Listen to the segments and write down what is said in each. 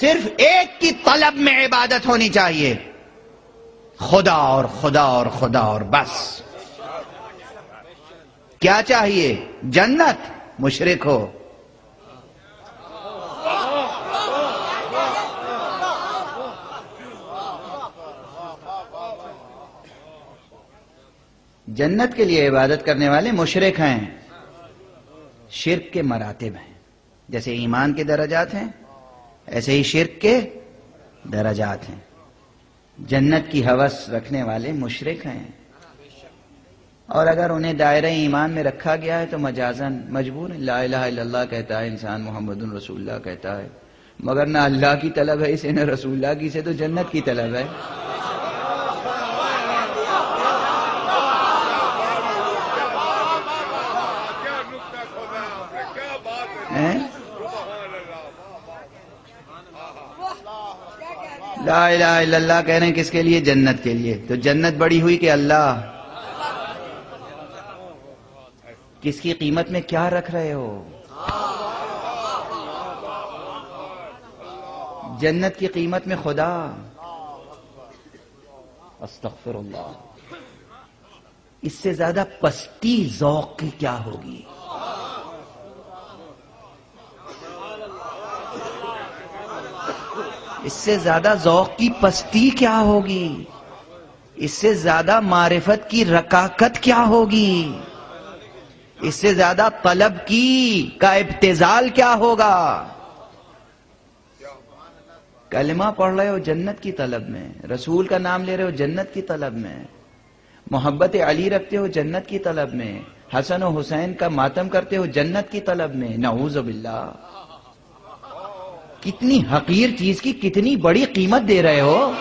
صرف ایک کی طلب میں عبادت ہونی چاہیے۔ خدا اور خدا اور خدا اور بس۔ کیا چاہیے؟ جنت؟ مشرق ہو۔ جنت کے لیے عبادت کرنے والے مشرق ہیں۔ شرک کے مراتب ہیں۔ جیسے ایمان کے درجات ہیں۔ ایسے ہی شرک کے درجات ہیں۔ جنت کی حوث رکھنے والے مشرق ہیں۔ اور اگر انہیں دائرہ ایمان میں رکھا گیا ہے تو مجازن مجبور ہے لا الہ الا اللہ کہتا ہے انسان محمد رسول اللہ کہتا ہے۔ مگر نہ اللہ کی طلب ہے، اسے نہ رسول اللہ کی، اسے تو جنت کی طلب ہے۔ کیا نقطہ کھولا آپ نے کیا بات ہے ہیں؟ سبحان اللہ لا الہ الا اللہ کہہ رہے ہیں کس کے لیے؟ جنت کے لیے۔ تو جنت بڑی ہوئی کہ اللہ؟ کس کی قیمت میں کیا رکھ رہے ہو؟ جنت کی قیمت میں خدا۔ استغفر اللہ۔ اس سے زیادہ پستی ذوق کی کیا ہوگی؟ اس سے زیادہ ذوق کی پستی کیا ہوگی؟ اس سے زیادہ معرفت کی رکاکت کیا ہوگی؟ اس سے زیادہ طلب کی کا ابتزال کیا ہوگا؟ کلمہ پڑھ رہے ہو جنت کی طلب میں، رسول کا نام لے رہے ہو جنت کی طلب میں، محبت علی رکھتے ہو جنت کی طلب میں، حسن و حسین کا ماتم کرتے ہو جنت کی طلب میں، نعوذ باللہ۔ کتنی حقیر چیز کی کتنی بڑی قیمت دے رہے ہو؟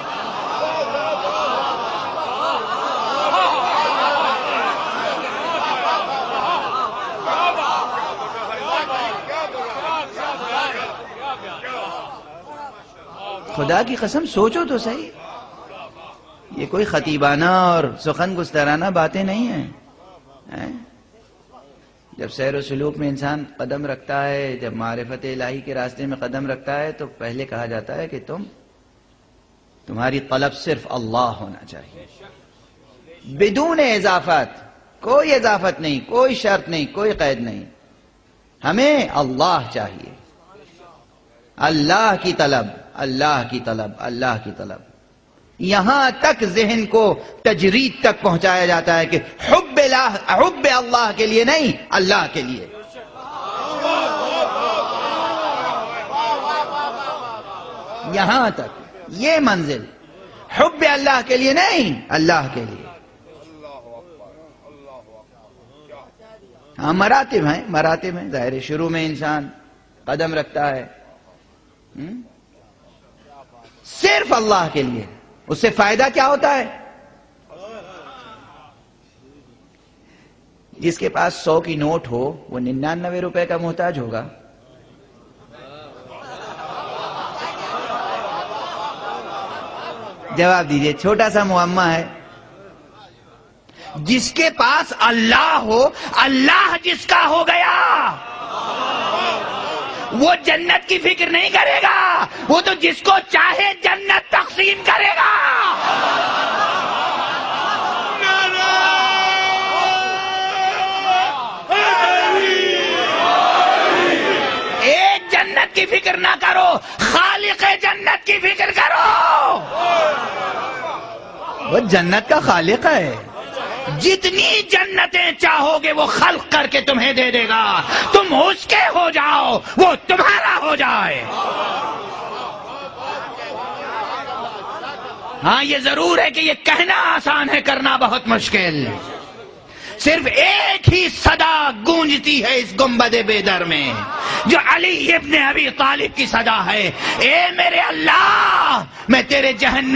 خدا کی قسم سوچو تو صحیح۔ یہ کوئی خطیبانہ اور سخن گسترانہ باتیں نہیں ہیں؟ جب سیر و سلوک میں انسان قدم رکھتا ہے، جب معرفت الہی کے راستے میں قدم رکھتا ہے، تو پہلے کہا جاتا ہے کہ تم، تمہاری طلب صرف اللہ ہونا چاہیے۔ بدون اضافت کوئی اضافت نہیں، کوئی شرط نہیں، کوئی قید نہیں۔ ہمیں اللہ چاہیے۔ اللہ کی طلب، اللہ کی طلب، اللہ کی طلب۔ یہاں تک ذہن کو تجرید تک پہنچایا جاتا ہے کہ حب اللہ حب اللہ کے لیے نہیں، اللہ کے لیے۔ یہاں تک، یہ منزل۔ حب اللہ کے لیے نہیں، اللہ کے لیے۔ ہاں مراتب ہیں مراتب ہیں۔ ظاہر شروع میں انسان قدم رکھتا ہے۔ صرف اللہ کے لیے۔ اس سے فائدہ کیا ہوتا ہے؟ جس کے پاس سو کی نوٹ ہو، وہ ننانوے روپے کا محتاج ہوگا۔ جواب دیجیے، چھوٹا سا معمہ ہے۔ جس کے پاس اللہ ہو، اللہ جس کا ہو گیا۔ وہ جنت کی فکر نہیں کرے گا۔ وہ تو جس کو چاہے جنت تقسیم کرے گا۔ ایک جنت کی فکر نہ کرو، خالق جنت کی فکر کرو۔ وہ جنت کا خالق ہے۔ جتنی جنتیں چاہو گے وہ خلق کر کے تمہیں دے دے گا۔ تم اس کے ہو جاؤ، وہ تمہارا ہو جائے۔ ہاں یہ ضرور ہے کہ یہ کہنا آسان ہے، کرنا بہت مشکل۔ صرف ایک ہی صدا گونجتی ہے اس گنبد بیدر میں، جو علی ابن ابی طالب کی صدا ہے۔ اے میرے اللہ، میں تیرے جہنم